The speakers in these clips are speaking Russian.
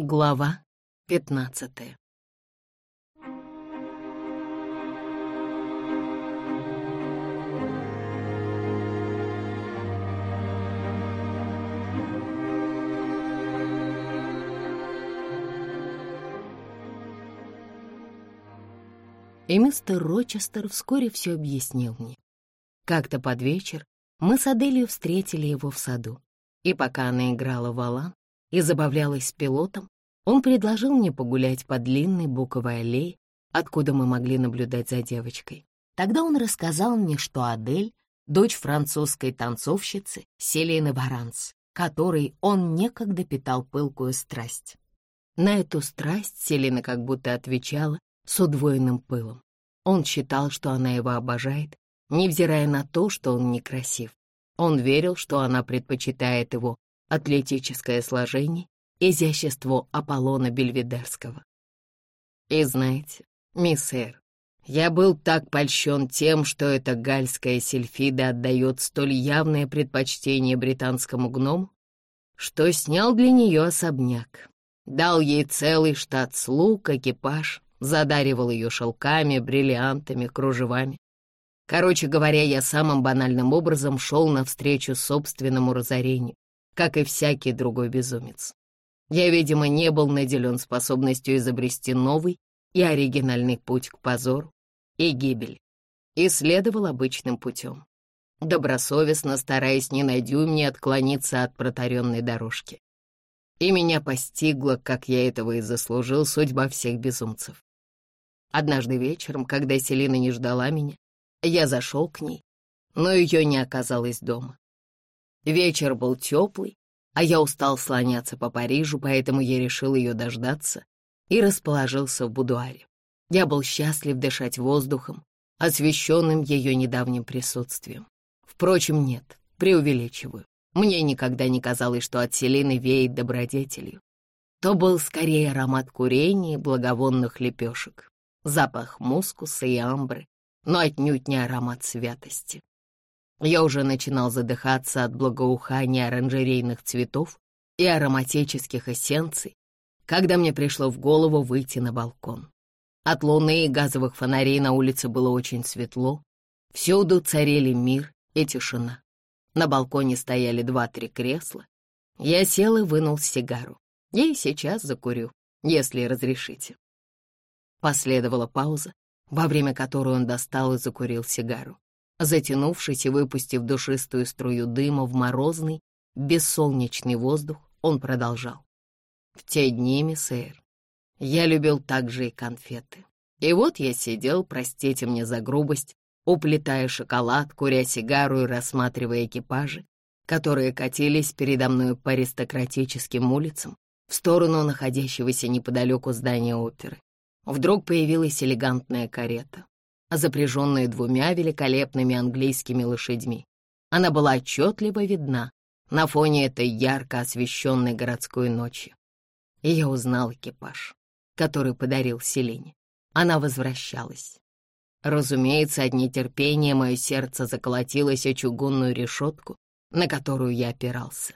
Глава пятнадцатая И мистер Рочестер вскоре все объяснил мне. Как-то под вечер мы с Аделью встретили его в саду, и пока она играла в алан и забавлялась с пилотом, он предложил мне погулять по длинной буковой аллее, откуда мы могли наблюдать за девочкой. Тогда он рассказал мне, что Адель — дочь французской танцовщицы Селены Варанс, которой он некогда питал пылкую страсть. На эту страсть Селена как будто отвечала с удвоенным пылом. Он считал, что она его обожает, невзирая на то, что он некрасив. Он верил, что она предпочитает его атлетическое сложение, изящество Аполлона Бельведерского. И знаете, мисс Эр, я был так польщен тем, что эта гальская сельфида отдает столь явное предпочтение британскому гному, что снял для нее особняк, дал ей целый штат слуг, экипаж, задаривал ее шелками, бриллиантами, кружевами. Короче говоря, я самым банальным образом шел навстречу собственному разорению, как и всякий другой безумец. Я, видимо, не был наделен способностью изобрести новый и оригинальный путь к позору и гибели, и следовал обычным путем, добросовестно стараясь ни на дюйм отклониться от протаренной дорожки. И меня постигла, как я этого и заслужил, судьба всех безумцев. Однажды вечером, когда Селина не ждала меня, я зашел к ней, но ее не оказалось дома. Вечер был теплый, а я устал слоняться по Парижу, поэтому я решил ее дождаться и расположился в будуаре. Я был счастлив дышать воздухом, освещенным ее недавним присутствием. Впрочем, нет, преувеличиваю. Мне никогда не казалось, что от Селины веет добродетелью. То был скорее аромат курения и благовонных лепешек запах мускуса и амбры, но отнюдь не аромат святости. Я уже начинал задыхаться от благоухания оранжерейных цветов и ароматических эссенций, когда мне пришло в голову выйти на балкон. От луны и газовых фонарей на улице было очень светло, всюду царили мир и тишина. На балконе стояли два-три кресла. Я сел и вынул сигару. И сейчас закурю, если разрешите. Последовала пауза, во время которой он достал и закурил сигару. Затянувшись и выпустив душистую струю дыма в морозный, бессолнечный воздух, он продолжал. В те дни, миссэр, я любил также и конфеты. И вот я сидел, простите мне за грубость, уплетая шоколад, куря сигару и рассматривая экипажи, которые катились передо мной по аристократическим улицам в сторону находящегося неподалеку здания оперы. Вдруг появилась элегантная карета, запряженная двумя великолепными английскими лошадьми. Она была отчетливо видна на фоне этой ярко освещенной городской ночи. И я узнал экипаж, который подарил Селине. Она возвращалась. Разумеется, от нетерпения мое сердце заколотилось о чугунную решетку, на которую я опирался.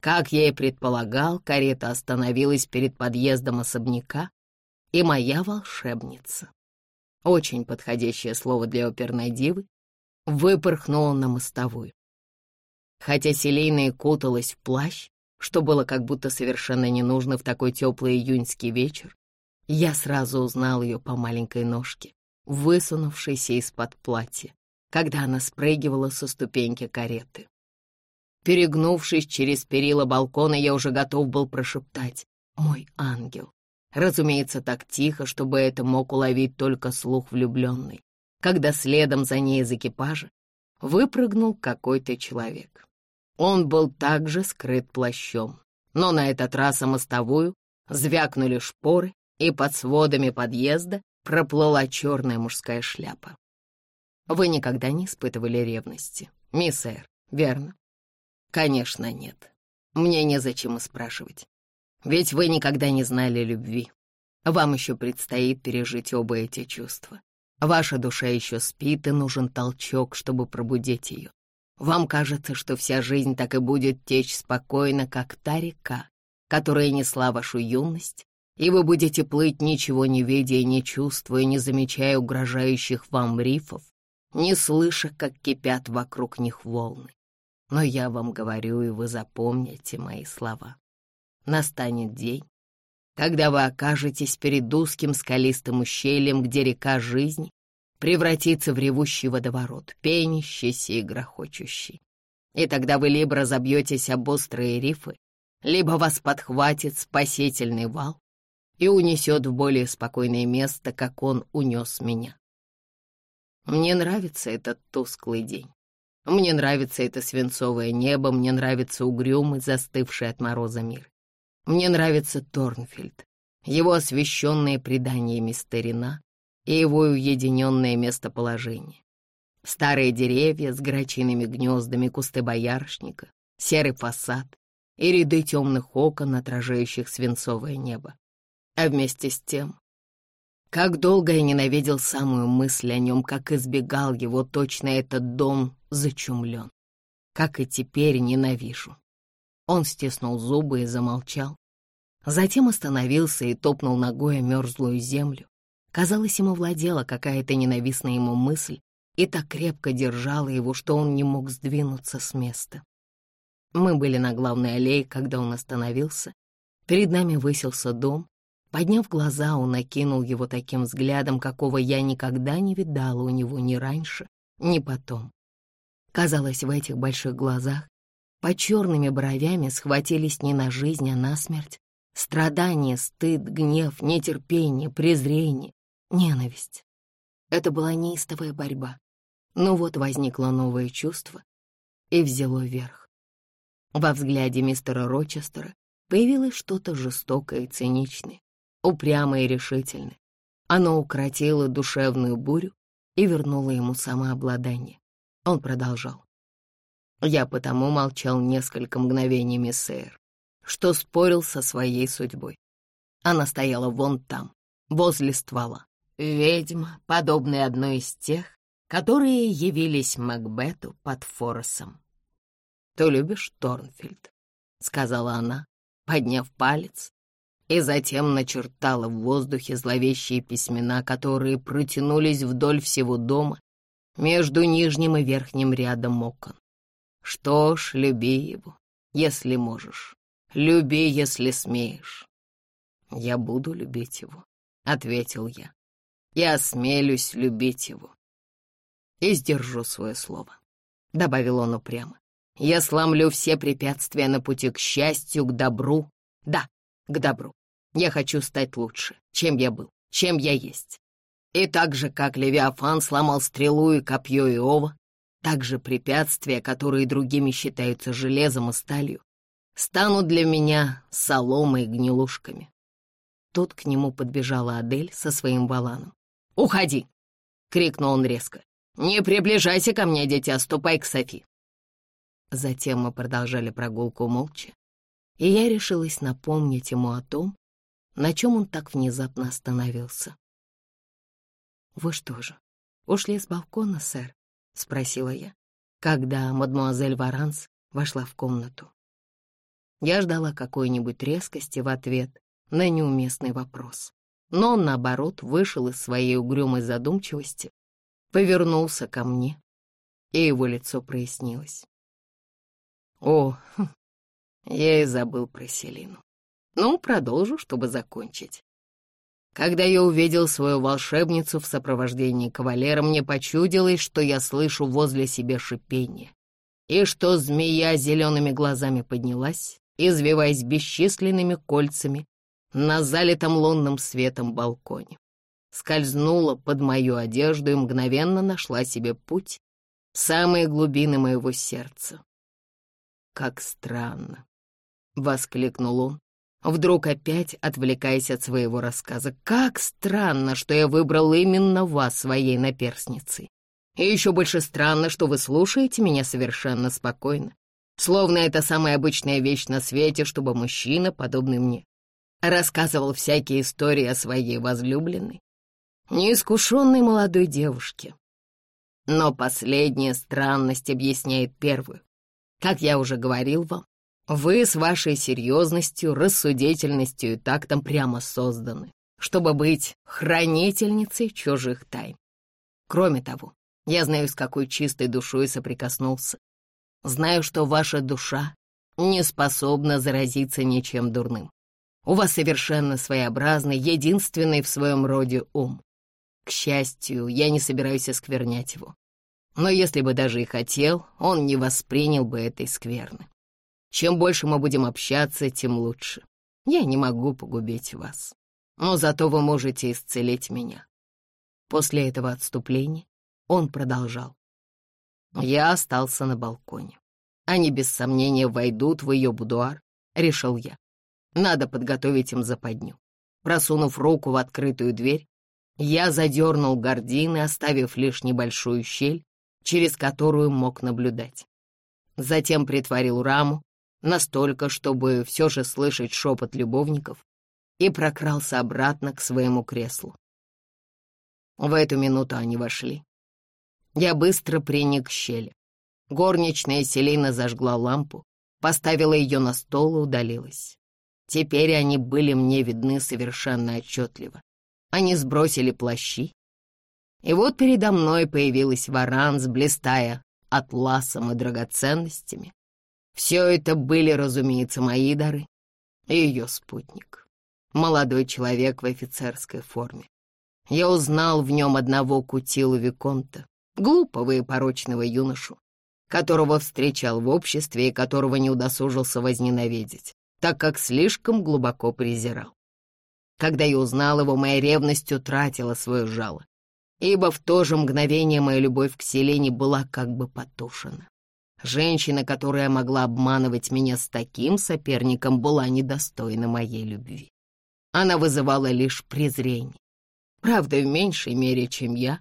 Как я и предполагал, карета остановилась перед подъездом особняка, и моя волшебница. Очень подходящее слово для оперной дивы, выпорхнула на мостовую. Хотя Селейная куталась в плащ, что было как будто совершенно не нужно в такой теплый июньский вечер, я сразу узнал ее по маленькой ножке, высунувшейся из-под платья, когда она спрыгивала со ступеньки кареты. Перегнувшись через перила балкона, я уже готов был прошептать «Мой ангел». Разумеется, так тихо, чтобы это мог уловить только слух влюбленный, когда следом за ней из экипажа выпрыгнул какой-то человек. Он был также скрыт плащом, но на этот раз о мостовую звякнули шпоры, и под сводами подъезда проплыла черная мужская шляпа. Вы никогда не испытывали ревности, мисс Эр, верно? Конечно, нет. Мне незачем и спрашивать. Ведь вы никогда не знали любви. Вам еще предстоит пережить оба эти чувства. Ваша душа еще спит, и нужен толчок, чтобы пробудить ее. Вам кажется, что вся жизнь так и будет течь спокойно, как та река, которая несла вашу юность, и вы будете плыть, ничего не видя и не чувствуя, не замечая угрожающих вам рифов, не слыша, как кипят вокруг них волны. Но я вам говорю, и вы запомните мои слова. Настанет день, когда вы окажетесь перед узким скалистым ущельем, где река жизни превратится в ревущий водоворот, пенящийся и грохочущий. И тогда вы либо разобьетесь об острые рифы, либо вас подхватит спасительный вал и унесет в более спокойное место, как он унес меня. Мне нравится этот тусклый день. Мне нравится это свинцовое небо, мне нравится угрюмый, застывший от мороза мир. Мне нравится Торнфильд, его освещенные преданиями старина и его уединенное местоположение. Старые деревья с грачиными гнездами, кусты боярышника, серый фасад и ряды темных окон, отражающих свинцовое небо. А вместе с тем, как долго я ненавидел самую мысль о нем, как избегал его, точно этот дом зачумлен. Как и теперь ненавижу. Он стиснул зубы и замолчал. Затем остановился и топнул ногой о мерзлую землю. Казалось, ему владела какая-то ненавистная ему мысль и так крепко держала его, что он не мог сдвинуться с места. Мы были на главной аллее, когда он остановился. Перед нами высился дом. Подняв глаза, он окинул его таким взглядом, какого я никогда не видала у него ни раньше, ни потом. Казалось, в этих больших глазах под черными бровями схватились не на жизнь, а на смерть. Страдание, стыд, гнев, нетерпение, презрение, ненависть. Это была неистовая борьба. Но вот возникло новое чувство и взяло верх. Во взгляде мистера Рочестера появилось что-то жестокое и циничное, упрямое и решительное. Оно укротило душевную бурю и вернуло ему самообладание. Он продолжал. Я потому молчал несколько мгновений, мисс Эйр, что спорил со своей судьбой. Она стояла вон там, возле ствола. Ведьма, подобная одной из тех, которые явились Макбету под Форосом. «Ты любишь Торнфильд?» — сказала она, подняв палец, и затем начертала в воздухе зловещие письмена, которые протянулись вдоль всего дома между нижним и верхним рядом окон. Что ж, люби его, если можешь. Люби, если смеешь. Я буду любить его, — ответил я. Я осмелюсь любить его. И сдержу свое слово, — добавил он упрямо. Я сломлю все препятствия на пути к счастью, к добру. Да, к добру. Я хочу стать лучше, чем я был, чем я есть. И так же, как Левиафан сломал стрелу и копье Иова, так же препятствия, которые другими считаются железом и сталью, станут для меня соломой и гнилушками. Тут к нему подбежала Адель со своим валаном. «Уходи!» — крикнул он резко. «Не приближайся ко мне, дитя, ступай к Софи!» Затем мы продолжали прогулку молча, и я решилась напомнить ему о том, на чем он так внезапно остановился. «Вы что же, ушли с балкона, сэр?» — спросила я, когда мадмуазель Варанс вошла в комнату. Я ждала какой-нибудь резкости в ответ на неуместный вопрос. Но он, наоборот, вышел из своей угрюмой задумчивости, повернулся ко мне, и его лицо прояснилось. О, хм, я и забыл про Селину. Ну, продолжу, чтобы закончить. Когда я увидел свою волшебницу в сопровождении кавалера, мне почудилось, что я слышу возле себя шипение, и что змея зелеными глазами поднялась, извиваясь бесчисленными кольцами на залитом лунным светом балконе. Скользнула под мою одежду и мгновенно нашла себе путь в самые глубины моего сердца. «Как странно!» — воскликнул он, Вдруг опять отвлекаясь от своего рассказа. «Как странно, что я выбрал именно вас своей наперсницей. И еще больше странно, что вы слушаете меня совершенно спокойно. Словно это самая обычная вещь на свете, чтобы мужчина, подобный мне, рассказывал всякие истории о своей возлюбленной, неискушенной молодой девушке. Но последняя странность объясняет первую. Как я уже говорил вам, Вы с вашей серьезностью, рассудительностью и тактом прямо созданы, чтобы быть хранительницей чужих тайн. Кроме того, я знаю, с какой чистой душой соприкоснулся. Знаю, что ваша душа не способна заразиться ничем дурным. У вас совершенно своеобразный, единственный в своем роде ум. К счастью, я не собираюсь осквернять его. Но если бы даже и хотел, он не воспринял бы этой скверны. Чем больше мы будем общаться, тем лучше. Я не могу погубить вас, но зато вы можете исцелить меня. После этого отступления он продолжал. Я остался на балконе. Они без сомнения войдут в ее будуар, решил я. Надо подготовить им западню. Просунув руку в открытую дверь, я задернул гардины, оставив лишь небольшую щель, через которую мог наблюдать. Затем притворил раму настолько, чтобы все же слышать шепот любовников, и прокрался обратно к своему креслу. В эту минуту они вошли. Я быстро приник к щели. Горничная Селина зажгла лампу, поставила ее на стол и удалилась. Теперь они были мне видны совершенно отчетливо. Они сбросили плащи, и вот передо мной появилась варан, блистая атласом и драгоценностями. Все это были, разумеется, мои дары и ее спутник. Молодой человек в офицерской форме. Я узнал в нем одного Кутилу Виконта, глупого и порочного юношу, которого встречал в обществе и которого не удосужился возненавидеть, так как слишком глубоко презирал. Когда я узнал его, моя ревность утратила свое жало ибо в то же мгновение моя любовь к Селене была как бы потушена. Женщина, которая могла обманывать меня с таким соперником, была недостойна моей любви. Она вызывала лишь презрение. Правда, в меньшей мере, чем я,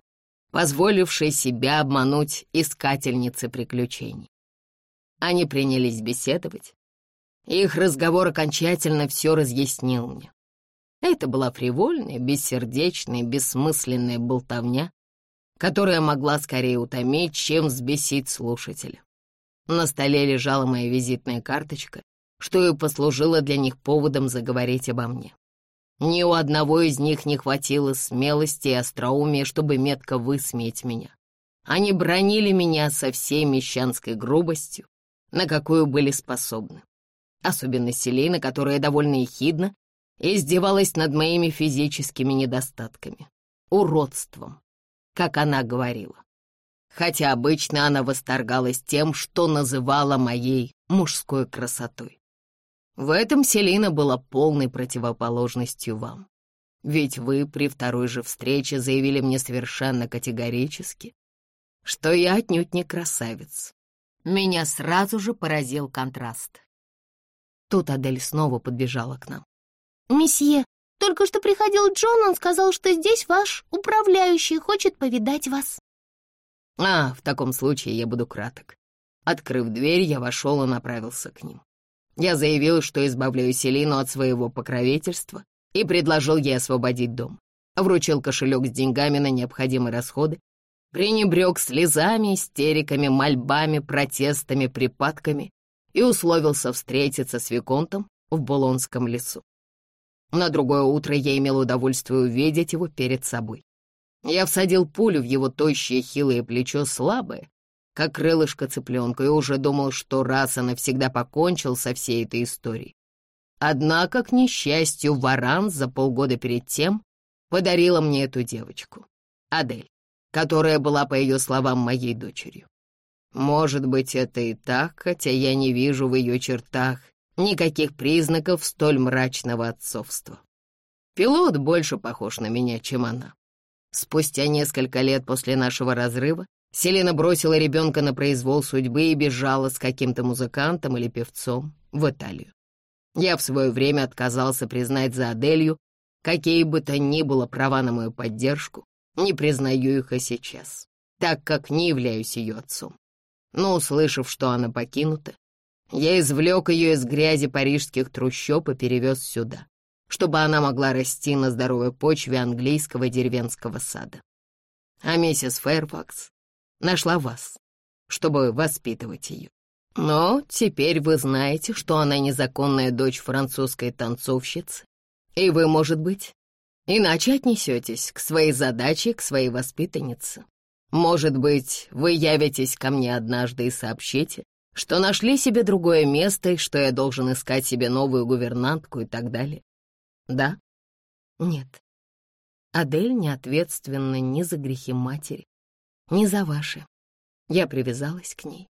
позволившая себя обмануть искательницы приключений. Они принялись беседовать. Их разговор окончательно все разъяснил мне. Это была фривольная, бессердечная, бессмысленная болтовня, которая могла скорее утомить, чем взбесить слушателя. На столе лежала моя визитная карточка, что и послужило для них поводом заговорить обо мне. Ни у одного из них не хватило смелости и остроумия, чтобы метко высмеять меня. Они бронили меня со всей мещанской грубостью, на какую были способны. Особенно Селина, которая довольно ехидно издевалась над моими физическими недостатками, уродством, как она говорила. Хотя обычно она восторгалась тем, что называла моей мужской красотой. В этом Селина была полной противоположностью вам. Ведь вы при второй же встрече заявили мне совершенно категорически, что я отнюдь не красавец. Меня сразу же поразил контраст. Тут Адель снова подбежала к нам. «Месье, только что приходил Джон, он сказал, что здесь ваш управляющий хочет повидать вас». «А, в таком случае я буду краток». Открыв дверь, я вошел и направился к ним. Я заявил, что избавляю Селину от своего покровительства и предложил ей освободить дом. Вручил кошелек с деньгами на необходимые расходы, пренебрег слезами, истериками, мольбами, протестами, припадками и условился встретиться с Виконтом в Булонском лесу. На другое утро я имел удовольствие увидеть его перед собой. Я всадил пулю в его тощее хилое плечо слабое, как крылышко цыпленка, и уже думал, что раз и навсегда покончил со всей этой историей. Однако, к несчастью, Варан за полгода перед тем подарила мне эту девочку, Адель, которая была, по ее словам, моей дочерью. Может быть, это и так, хотя я не вижу в ее чертах Никаких признаков столь мрачного отцовства. Пилот больше похож на меня, чем она. Спустя несколько лет после нашего разрыва Селена бросила ребенка на произвол судьбы и бежала с каким-то музыкантом или певцом в Италию. Я в свое время отказался признать за Аделью какие бы то ни было права на мою поддержку, не признаю их и сейчас, так как не являюсь ее отцом. Но, услышав, что она покинута, я извлек ее из грязи парижских трущоб и перевез сюда, чтобы она могла расти на здоровой почве английского деревенского сада. А миссис Фэрфакс нашла вас, чтобы воспитывать ее. Но теперь вы знаете, что она незаконная дочь французской танцовщицы, и вы, может быть, иначе отнесетесь к своей задаче, к своей воспитаннице. Может быть, вы явитесь ко мне однажды и сообщите, что нашли себе другое место и что я должен искать себе новую гувернантку и так далее. Да? Нет. Адель не ответственна ни за грехи матери, ни за ваши. Я привязалась к ней.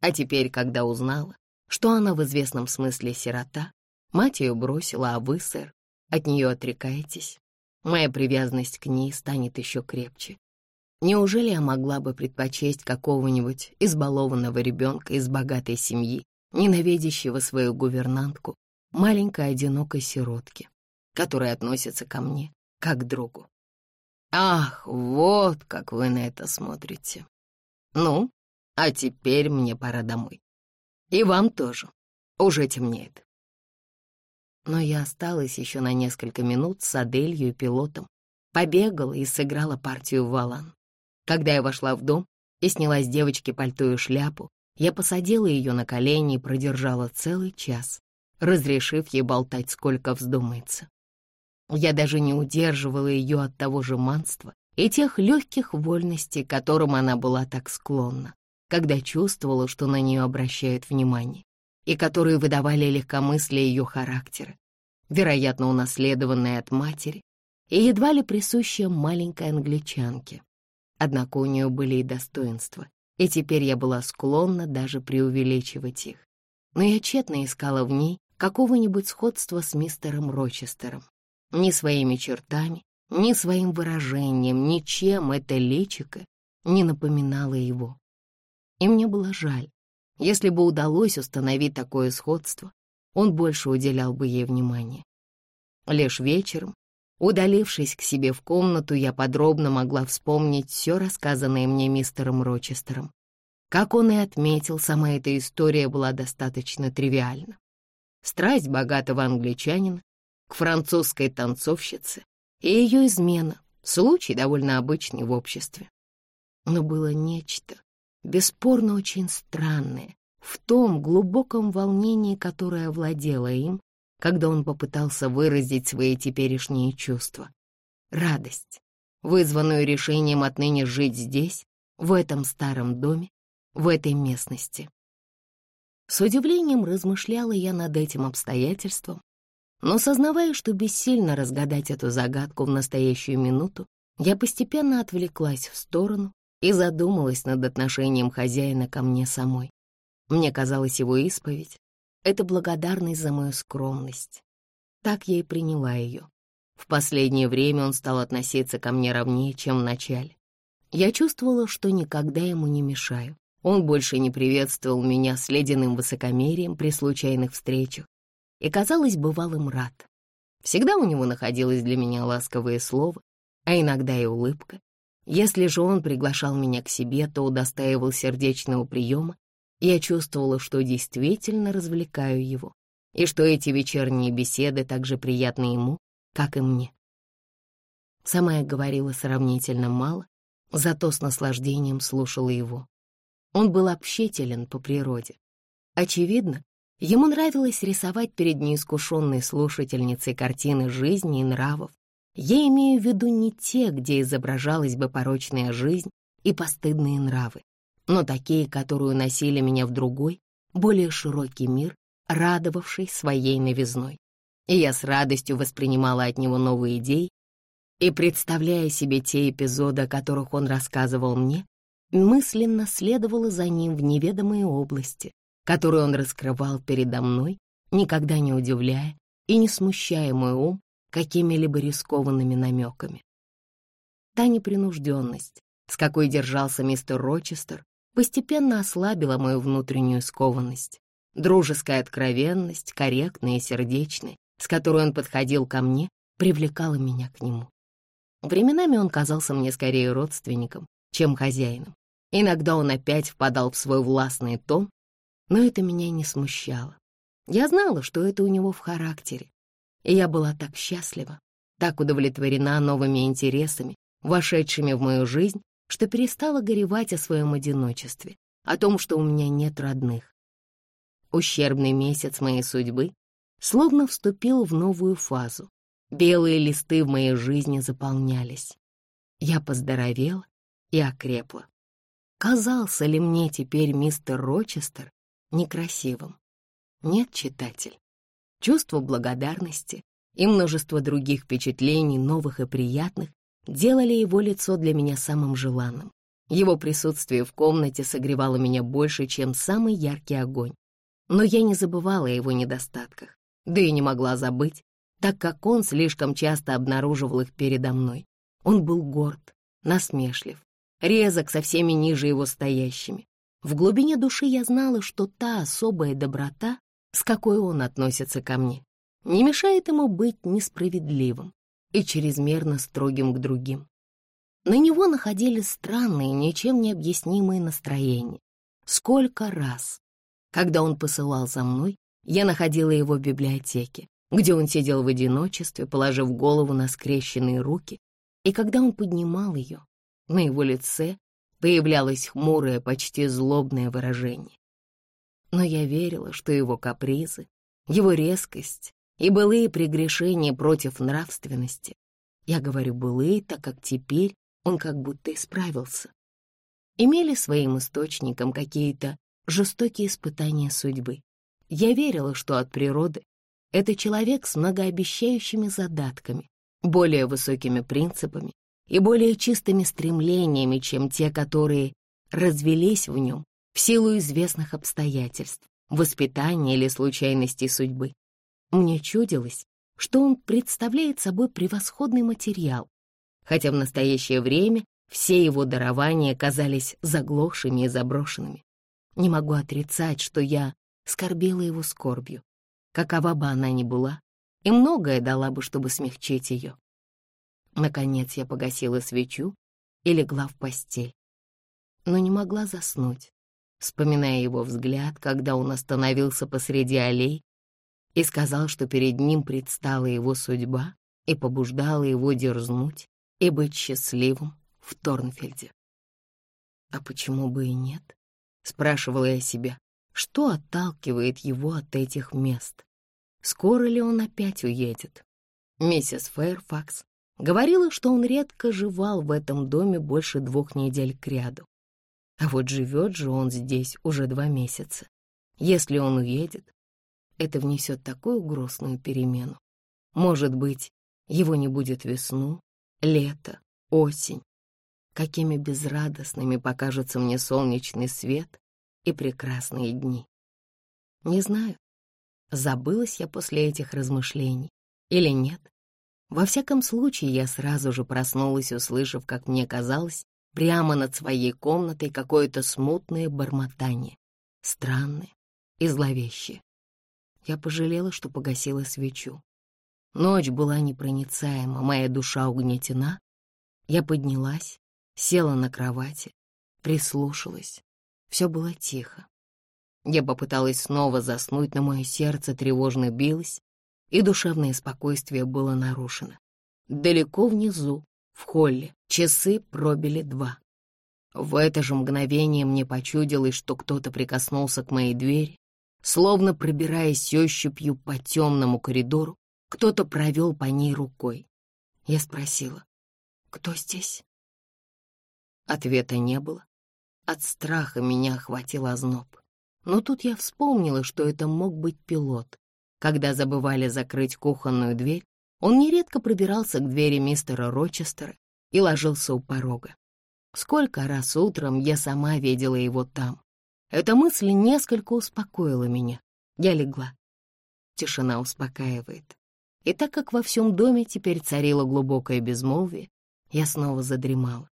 А теперь, когда узнала, что она в известном смысле сирота, мать ее бросила, а вы, сэр, от нее отрекаетесь, моя привязанность к ней станет еще крепче. Неужели я могла бы предпочесть какого-нибудь избалованного ребенка из богатой семьи, ненавидящего свою гувернантку, маленькой одинокой сиротки, которая относится ко мне как к другу? Ах, вот как вы на это смотрите. Ну, а теперь мне пора домой. И вам тоже. Уже темнеет. Но я осталась еще на несколько минут с Аделью и пилотом, побегала и сыграла партию в валан. Когда я вошла в дом и сняла с девочки пальто и шляпу, я посадила ее на колени и продержала целый час, разрешив ей болтать сколько вздумается. Я даже не удерживала ее от того же манства и тех легких вольностей, которым она была так склонна, когда чувствовала, что на нее обращают внимание, и которые выдавали легкомыслие ее характера, вероятно, унаследованное от матери и едва ли присущее маленькой англичанке. Однако у нее были и достоинства, и теперь я была склонна даже преувеличивать их. Но я тщетно искала в ней какого-нибудь сходства с мистером Рочестером. Ни своими чертами, ни своим выражением, ничем это личико не напоминало его. И мне было жаль. Если бы удалось установить такое сходство, он больше уделял бы ей внимания. Лишь вечером, Удалившись к себе в комнату, я подробно могла вспомнить все рассказанное мне мистером Рочестером. Как он и отметил, сама эта история была достаточно тривиальна. Страсть богатого англичанина к французской танцовщице и ее измена — случай довольно обычный в обществе. Но было нечто, бесспорно очень странное, в том глубоком волнении, которое овладело им, когда он попытался выразить свои теперешние чувства. Радость, вызванную решением отныне жить здесь, в этом старом доме, в этой местности. С удивлением размышляла я над этим обстоятельством, но, сознавая, что бессильно разгадать эту загадку в настоящую минуту, я постепенно отвлеклась в сторону и задумалась над отношением хозяина ко мне самой. Мне казалось, его исповедь это благодарность за мою скромность. Так я и приняла ее. В последнее время он стал относиться ко мне ровнее, чем в начале. Я чувствовала, что никогда ему не мешаю. Он больше не приветствовал меня с ледяным высокомерием при случайных встречах и, казалось, бывал им рад. Всегда у него находилось для меня ласковое слово, а иногда и улыбка. Если же он приглашал меня к себе, то удостаивал сердечного приема я чувствовала, что действительно развлекаю его, и что эти вечерние беседы так же приятны ему, как и мне. Сама я говорила сравнительно мало, зато с наслаждением слушала его. Он был общителен по природе. Очевидно, ему нравилось рисовать перед неискушенной слушательницей картины жизни и нравов. Я имею в виду не те, где изображалась бы порочная жизнь и постыдные нравы, но такие, которые уносили меня в другой, более широкий мир, радовавший своей новизной. И я с радостью воспринимала от него новые идеи и, представляя себе те эпизоды, о которых он рассказывал мне, мысленно следовала за ним в неведомые области, которые он раскрывал передо мной, никогда не удивляя и не смущая мой ум какими-либо рискованными намеками. Та непринужденность, с какой держался мистер Рочестер, постепенно ослабила мою внутреннюю скованность. Дружеская откровенность, корректная и сердечная, с которой он подходил ко мне, привлекала меня к нему. Временами он казался мне скорее родственником, чем хозяином. Иногда он опять впадал в свой властный тон, но это меня не смущало. Я знала, что это у него в характере, и я была так счастлива, так удовлетворена новыми интересами, вошедшими в мою жизнь, что перестала горевать о своем одиночестве, о том, что у меня нет родных. ущербный месяц моей судьбы словно вступил в новую фазу. Белые листы в моей жизни заполнялись. Я поздоровела и окрепла. Казался ли мне теперь мистер Рочестер некрасивым? Нет, читатель. Чувство благодарности и множество других впечатлений, новых и приятных, делали его лицо для меня самым желанным. Его присутствие в комнате согревало меня больше, чем самый яркий огонь. Но я не забывала о его недостатках, да и не могла забыть, так как он слишком часто обнаруживал их передо мной. Он был горд, насмешлив, резок со всеми ниже его стоящими. В глубине души я знала, что та особая доброта, с какой он относится ко мне, не мешает ему быть несправедливым и чрезмерно строгим к другим. На него находили странные, ничем не объяснимые настроения. Сколько раз, когда он посылал за мной, я находила его в библиотеке, где он сидел в одиночестве, положив голову на скрещенные руки, и когда он поднимал ее, на его лице появлялось хмурое, почти злобное выражение. Но я верила, что его капризы, его резкость и былые прегрешения против нравственности, я говорю былые, так как теперь он как будто исправился, имели своим источником какие-то жестокие испытания судьбы. Я верила, что от природы это человек с многообещающими задатками, более высокими принципами и более чистыми стремлениями, чем те, которые развелись в нем в силу известных обстоятельств, воспитания или случайностей судьбы. Мне чудилось, что он представляет собой превосходный материал, хотя в настоящее время все его дарования казались заглохшими и заброшенными. Не могу отрицать, что я скорбела его скорбью, какова бы она ни была, и многое дала бы, чтобы смягчить ее. Наконец я погасила свечу и легла в постель, но не могла заснуть, вспоминая его взгляд, когда он остановился посреди аллей и сказал, что перед ним предстала его судьба и побуждала его дерзнуть и быть счастливым в Торнфельде. А почему бы и нет? Спрашивала я себя, что отталкивает его от этих мест? Скоро ли он опять уедет? Миссис Фэрфакс говорила, что он редко жевал в этом доме больше двух недель кряду. А вот живет же он здесь уже два месяца. Если он уедет, это внесет такую грустную перемену. Может быть, его не будет весну, лето, осень. Какими безрадостными покажутся мне солнечный свет и прекрасные дни. Не знаю, забылась я после этих размышлений или нет. Во всяком случае, я сразу же проснулась, услышав, как мне казалось, прямо над своей комнатой какое-то смутное бормотание, странное и зловещее. Я пожалела, что погасила свечу. Ночь была непроницаема, моя душа угнетена. Я поднялась, села на кровати, прислушалась. Все было тихо. Я попыталась снова заснуть, но мое сердце тревожно билось, и душевное спокойствие было нарушено. Далеко внизу, в холле, часы пробили два. В это же мгновение мне почудилось, что кто-то прикоснулся к моей двери, словно пробираясь ощупью по темному коридору, кто-то провел по ней рукой. Я спросила, кто здесь? Ответа не было. От страха меня охватил озноб. Но тут я вспомнила, что это мог быть пилот. Когда забывали закрыть кухонную дверь, он нередко пробирался к двери мистера Рочестера и ложился у порога. Сколько раз утром я сама видела его там. Эта мысль несколько успокоила меня. Я легла. Тишина успокаивает. И так как во всем доме теперь царило глубокое безмолвие, я снова задремала.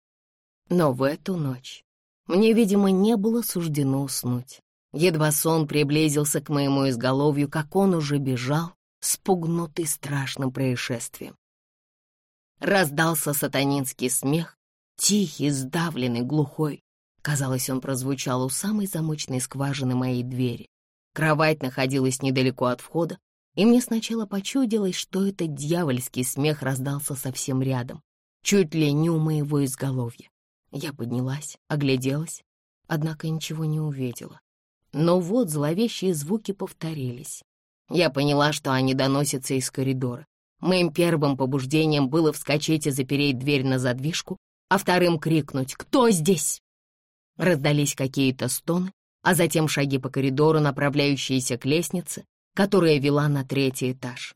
Но в эту ночь мне, видимо, не было суждено уснуть. Едва сон приблизился к моему изголовью, как он уже бежал, спугнутый страшным происшествием. Раздался сатанинский смех, тихий, сдавленный, глухой. Казалось, он прозвучал у самой замочной скважины моей двери. Кровать находилась недалеко от входа, и мне сначала почудилось, что этот дьявольский смех раздался совсем рядом, чуть ли не у моего изголовья. Я поднялась, огляделась, однако ничего не увидела. Но вот зловещие звуки повторились. Я поняла, что они доносятся из коридора. Моим первым побуждением было вскочить и запереть дверь на задвижку, а вторым крикнуть «Кто здесь?». Раздались какие-то стоны, а затем шаги по коридору, направляющиеся к лестнице, которая вела на третий этаж.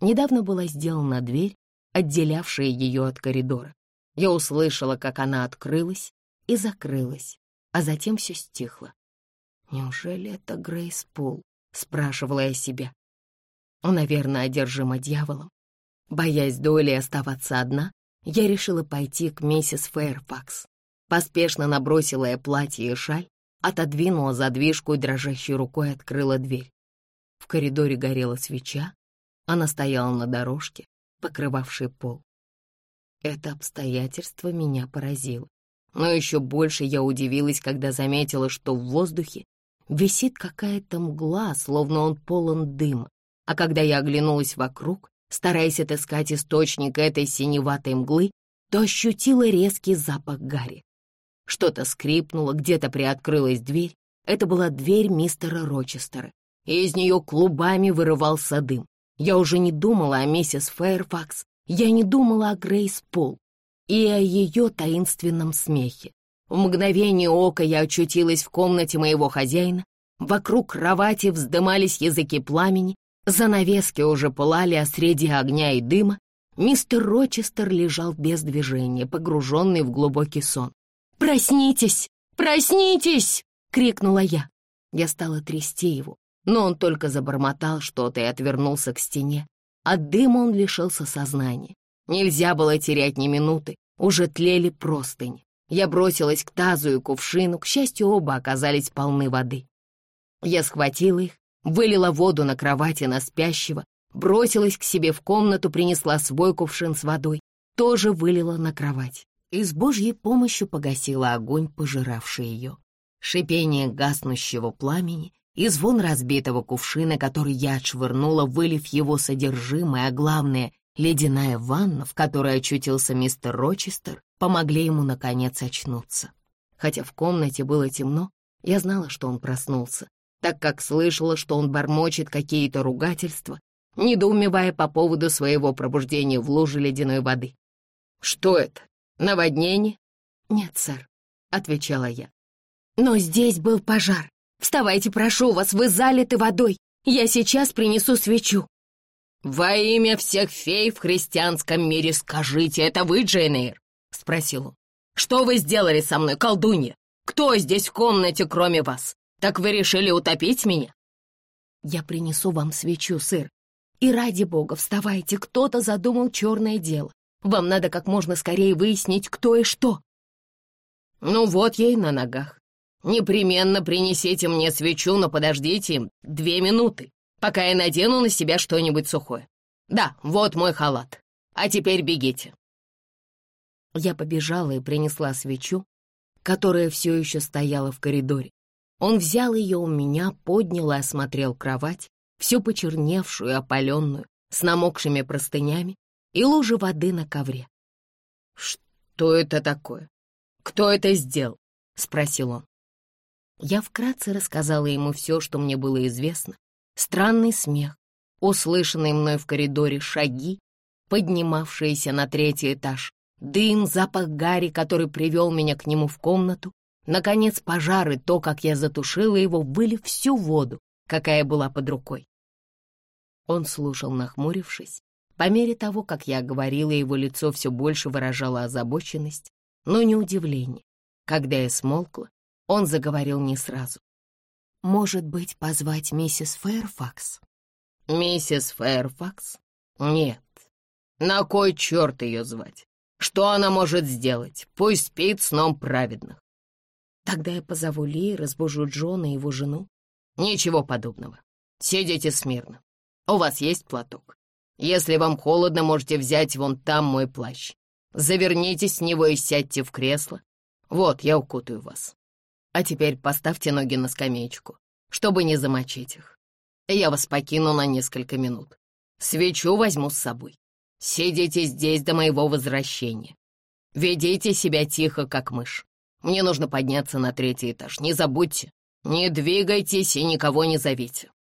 Недавно была сделана дверь, отделявшая ее от коридора. Я услышала, как она открылась и закрылась, а затем все стихло. «Неужели это Грейс Пул?» — спрашивала я себя. Наверное, одержима дьяволом. Боясь доли оставаться одна, я решила пойти к миссис Фэйрфакс. Поспешно набросила я платье и шаль, отодвинула задвижку и дрожащей рукой открыла дверь. В коридоре горела свеча, она стояла на дорожке, покрывавшей пол. Это обстоятельство меня поразило. Но еще больше я удивилась, когда заметила, что в воздухе висит какая-то мгла, словно он полон дыма. А когда я оглянулась вокруг, стараясь отыскать источник этой синеватой мглы, то ощутила резкий запах гари. Что-то скрипнуло, где-то приоткрылась дверь. Это была дверь мистера Рочестера, и из нее клубами вырывался дым. Я уже не думала о миссис Фэйрфакс, я не думала о Грейс Пол и о ее таинственном смехе. В мгновение ока я очутилась в комнате моего хозяина. Вокруг кровати вздымались языки пламени, занавески уже пылали, а среди огня и дыма мистер Рочестер лежал без движения, погруженный в глубокий сон. «Проснитесь! Проснитесь!» — крикнула я. Я стала трясти его, но он только забормотал что-то и отвернулся к стене. От дыма он лишился сознания. Нельзя было терять ни минуты, уже тлели простыни. Я бросилась к тазу и кувшину, к счастью, оба оказались полны воды. Я схватила их, вылила воду на кровати на спящего, бросилась к себе в комнату, принесла свой кувшин с водой, тоже вылила на кровать и с Божьей помощью погасила огонь, пожиравший ее. Шипение гаснущего пламени и звон разбитого кувшина, который я отшвырнула, вылив его содержимое, а главное — ледяная ванна, в которой очутился мистер Рочестер, помогли ему, наконец, очнуться. Хотя в комнате было темно, я знала, что он проснулся, так как слышала, что он бормочет какие-то ругательства, недоумевая по поводу своего пробуждения в луже ледяной воды. «Что это? Наводнение?» «Нет, сэр», — отвечала я. «Но здесь был пожар. Вставайте, прошу вас, вы залиты водой. Я сейчас принесу свечу». «Во имя всех фей в христианском мире скажите, это вы, Джейн — спросил он. «Что вы сделали со мной, колдунья? Кто здесь в комнате, кроме вас? Так вы решили утопить меня?» «Я принесу вам свечу, сыр. И ради бога, вставайте, кто-то задумал черное дело. Вам надо как можно скорее выяснить, кто и что». «Ну вот ей на ногах. Непременно принесите мне свечу, но подождите две минуты, пока я надену на себя что-нибудь сухое. Да, вот мой халат. А теперь бегите». Я побежала и принесла свечу, которая все еще стояла в коридоре. Он взял ее у меня, поднял и осмотрел кровать, всю почерневшую, опаленную, с намокшими простынями и лужи воды на ковре. «Что это такое? Кто это сделал?» — спросил он. Я вкратце рассказала ему все, что мне было известно. Странный смех, услышанные мной в коридоре шаги, поднимавшиеся на третий этаж, Дым, запах гари, который привел меня к нему в комнату, наконец пожар и то, как я затушила его, вылив всю воду, какая была под рукой. Он слушал, нахмурившись. По мере того, как я говорила, его лицо все больше выражало озабоченность, но не удивление. Когда я смолкла, он заговорил не сразу. «Может быть, позвать миссис Фэрфакс?» «Миссис Фэрфакс? Нет. На кой черт ее звать? Что она может сделать? Пусть спит сном праведных. Тогда я позову Ли, разбужу Джона и его жену. Ничего подобного. Сидите смирно. У вас есть платок. Если вам холодно, можете взять вон там мой плащ. Завернитесь в него и сядьте в кресло. Вот, я укутаю вас. А теперь поставьте ноги на скамеечку, чтобы не замочить их. Я вас покину на несколько минут. Свечу возьму с собой. Сидите здесь до моего возвращения. Ведите себя тихо, как мышь. Мне нужно подняться на третий этаж. Не забудьте, «Не двигайтесь и никого не зовите».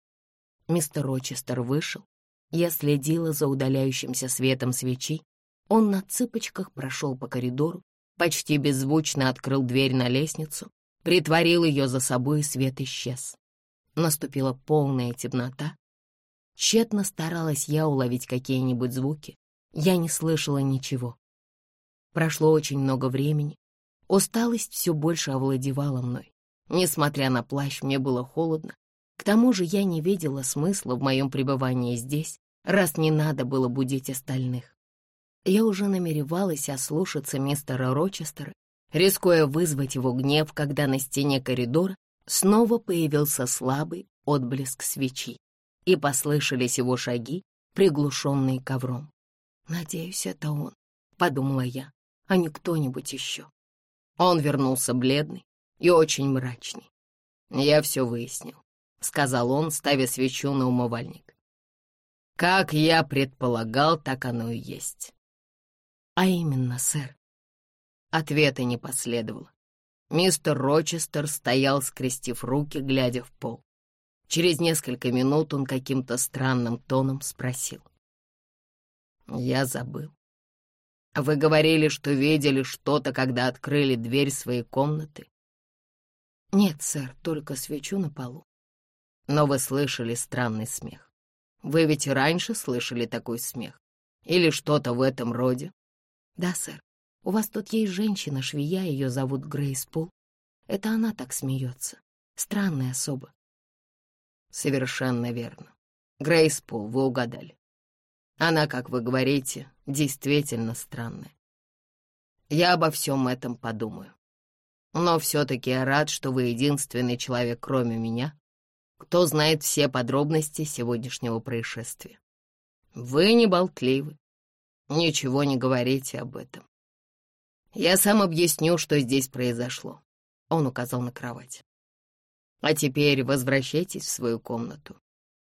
Мистер Рочестер вышел. Я следила за удаляющимся светом свечи. Он на цыпочках прошел по коридору, почти беззвучно открыл дверь на лестницу, притворил ее за собой, и свет исчез. Наступила полная темнота. Тщетно старалась я уловить какие-нибудь звуки. Я не слышала ничего. Прошло очень много времени. Усталость все больше овладевала мной. Несмотря на плащ, мне было холодно. К тому же я не видела смысла в моем пребывании здесь, раз не надо было будить остальных. Я уже намеревалась ослушаться мистера Рочестера, рискуя вызвать его гнев, когда на стене коридора снова появился слабый отблеск свечи, и послышались его шаги, приглушенные ковром. «Надеюсь, это он», — подумала я, — «а не кто-нибудь еще». Он вернулся бледный, и очень мрачный. «Я все выяснил», — сказал он, ставя свечу на умывальник. «Как я предполагал, так оно и есть». «А именно, сэр». Ответа не последовало. Мистер Рочестер стоял, скрестив руки, глядя в пол. Через несколько минут он каким-то странным тоном спросил. «Я забыл. Вы говорили, что видели что-то, когда открыли дверь своей комнаты?» «Нет, сэр, только свечу на полу». «Но вы слышали странный смех. Вы ведь раньше слышали такой смех? Или что-то в этом роде?» «Да, сэр. У вас тут есть женщина-швея, ее зовут Грейс Пул. Это она так смеется. Странная особа». «Совершенно верно. Грейс Пул, вы угадали. Она, как вы говорите, действительно странная. Я обо всем этом подумаю. Но все-таки я рад, что вы единственный человек, кроме меня, кто знает все подробности сегодняшнего происшествия. Вы не болтливы, ничего не говорите об этом. Я сам объясню, что здесь произошло. Он указал на кровать. А теперь возвращайтесь в свою комнату.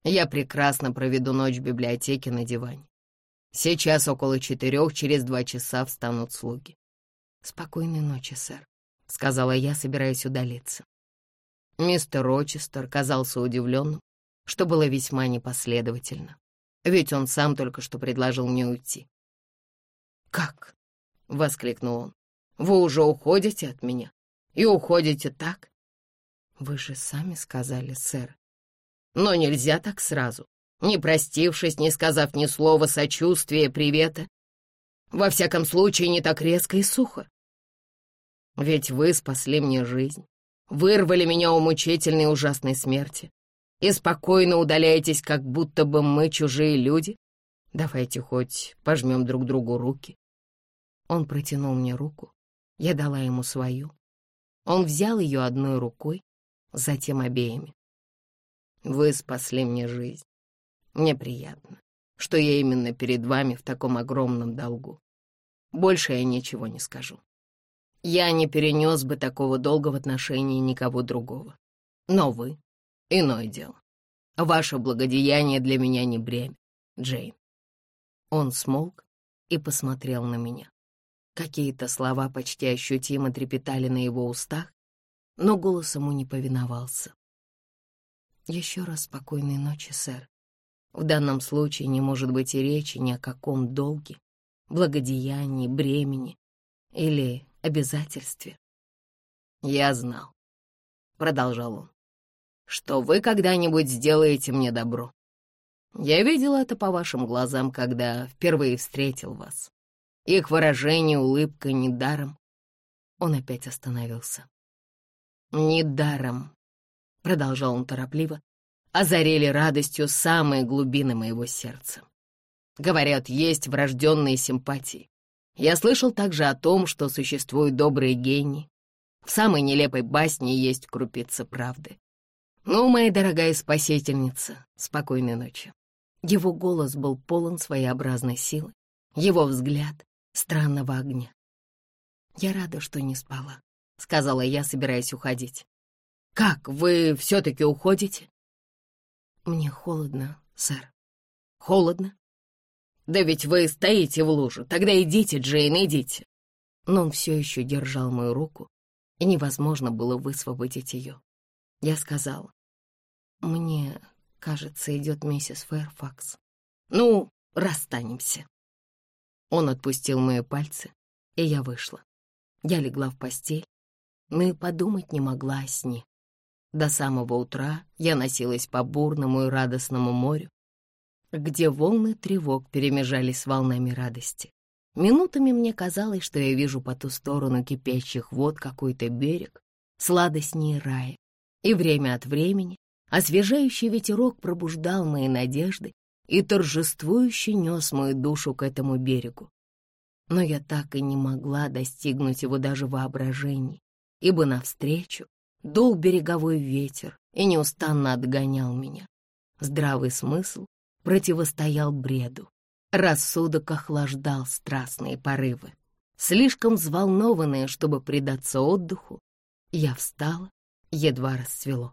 Я прекрасно проведу ночь в библиотеке на диване. Сейчас около четырех, через два часа встанут слуги. Спокойной ночи, сэр. — сказала я, собираясь удалиться. Мистер Рочестер казался удивленным, что было весьма непоследовательно, ведь он сам только что предложил мне уйти. «Как?» — воскликнул он. «Вы уже уходите от меня? И уходите так?» «Вы же сами сказали, сэр». «Но нельзя так сразу, не простившись, не сказав ни слова сочувствия, привета. Во всяком случае, не так резко и сухо. Ведь вы спасли мне жизнь, вырвали меня у мучительной ужасной смерти и спокойно удаляетесь, как будто бы мы чужие люди. Давайте хоть пожмем друг другу руки. Он протянул мне руку, я дала ему свою. Он взял ее одной рукой, затем обеими. Вы спасли мне жизнь. Мне приятно, что я именно перед вами в таком огромном долгу. Больше я ничего не скажу. Я не перенес бы такого долга в отношении никого другого. Но вы — иное дело. Ваше благодеяние для меня не бремя, Джейн. Он смолк и посмотрел на меня. Какие-то слова почти ощутимо трепетали на его устах, но голос ему не повиновался. Еще раз спокойной ночи, сэр. В данном случае не может быть и речи ни о каком долге, благодеянии, бремени или обязательстве. «Я знал», — продолжал он, — «что вы когда-нибудь сделаете мне добро. Я видел это по вашим глазам, когда впервые встретил вас. Их выражение, улыбка недаром». Он опять остановился. «Недаром», — продолжал он торопливо, — озарили радостью самые глубины моего сердца. Говорят, есть врожденные симпатии. Я слышал также о том, что существуют добрые гении. В самой нелепой басне есть крупица правды. Ну, моя дорогая спасительница, спокойной ночи. Его голос был полон своеобразной силы, его взгляд — странного огня. «Я рада, что не спала», — сказала я, собираясь уходить. «Как, вы все-таки уходите?» «Мне холодно, сэр». «Холодно? «Да ведь вы стоите в луже. Тогда идите, Джейн, идите». Но он все еще держал мою руку, и невозможно было высвободить ее. Я сказала, «Мне, кажется, идет миссис Фэрфакс. Ну, расстанемся». Он отпустил мои пальцы, и я вышла. Я легла в постель, но и подумать не могла о сне. До самого утра я носилась по бурному и радостному морю, где волны тревог перемежались с волнами радости. Минутами мне казалось, что я вижу по ту сторону кипящих вод какой-то берег, сладостнее рая, и время от времени освежающий ветерок пробуждал мои надежды и торжествующе нес мою душу к этому берегу. Но я так и не могла достигнуть его даже воображений, ибо навстречу дул береговой ветер и неустанно отгонял меня. Здравый смысл противостоял бреду. Рассудок охлаждал страстные порывы. Слишком взволнованная, чтобы предаться отдыху, я встала, едва расцвело.